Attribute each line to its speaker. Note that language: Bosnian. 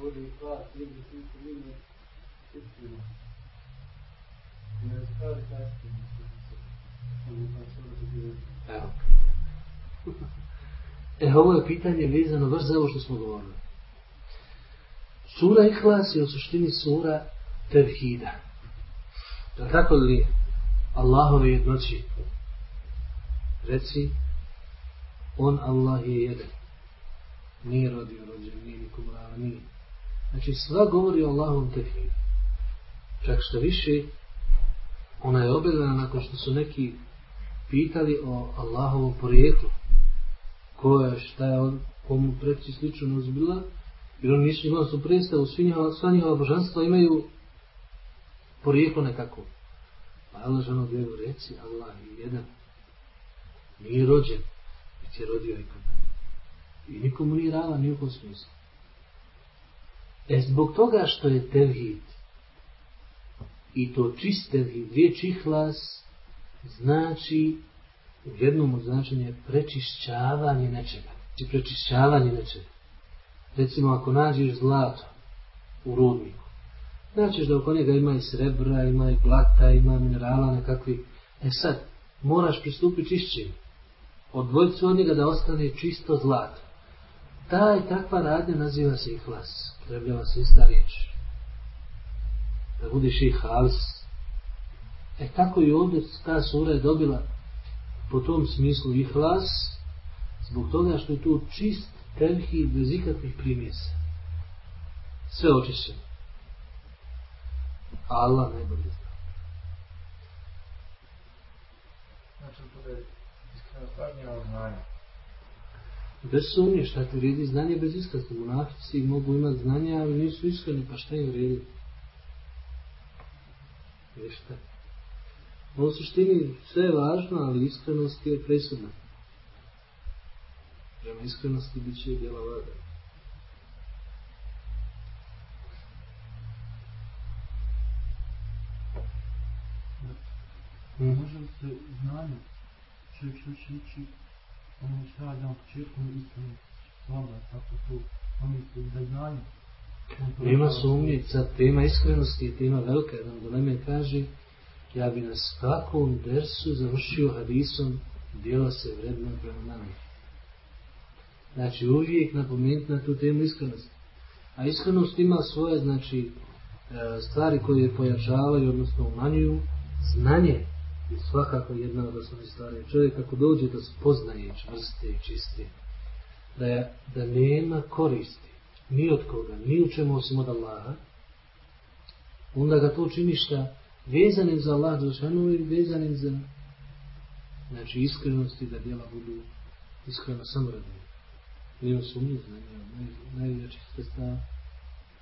Speaker 1: suri i klas, ili ti se vidi istinu. Ne stvari kasnije,
Speaker 2: Evo. E, ovo je pitanje vezano vrst za ovo što smo govorili. Sura Ihlas je u suštini sura Tevhida. Da tako li Allahove jednoći reci on Allah je jedan. Nije rodio rođen, nije nikom rava, nije. Znači sva govori o Allahom Tevhidu. Čak što više ona je objavljena nakon što su neki pitali o Allahovom porijeklu. Ko je, šta je on, komu preći slično uzbila, jer oni nisu imali su predstavu, svi njihova, sva njihova božanstva imaju porijeklo nekako. Pa Allah žano djevo reci, Allah je jedan. Nije rođen, već je rodio ikada. I nikomu nije rava, ni u kom smislu. E zbog toga što je tevhid, i to čist tevhid, riječ ihlas, znači u jednom od značenja prečišćavanje nečega. Znači prečišćavanje nečega. Recimo ako nađeš zlato u rudniku, značiš da oko njega ima i srebra, ima i blata, ima minerala nekakvi. E sad, moraš pristupiti čišćenju. Odvojiti se od njega da ostane čisto zlato taj takva radnja naziva se ihlas. Trebljava se ista riječ. Da budiš ihlas, E tako i ovdje ta sura je dobila po tom smislu ihlas, zbog toga što je tu čist tevhid bez ikakvih primjesa. Sve očišćeno. Allah najbolje zna.
Speaker 1: Znači, to je iskreno stvarnije od znanja.
Speaker 2: Bez sumnje šta ti vredi znanje bez iskrenosti. Munafici mogu imati znanja, ali nisu iskreni, pa šta im vredi? Ništa. U suštini sve je važno, ali iskrenost je presudna. Prema iskrenosti bit će djela vada.
Speaker 1: Hmm. Može li se znanje čovjek što će ići ono što radi na početku iskreno slaba, tako to on misli da znanje ono
Speaker 2: Nema sumnjica, tema iskrenosti i tema velika, jedan do neme kaže ja bi na svakom dersu završio hadisom djela se vredno prema nama. Znači uvijek napomenuti na tu temu iskrenosti. A iskrenost ima svoje znači e, stvari koje pojačavaju, odnosno umanjuju. Znanje je svakako jedna od osnovnih stvari. Čovjek ako dođe da spoznaje čvrste i čiste, da, je, da nema koristi ni od koga, ni u čemu osim od Allaha, onda ga to čini šta vezanim za Allah Đelšanu i vezanim za znači iskrenosti da djela budu iskreno samradni. Nema sumnje znanja, naj, sredstava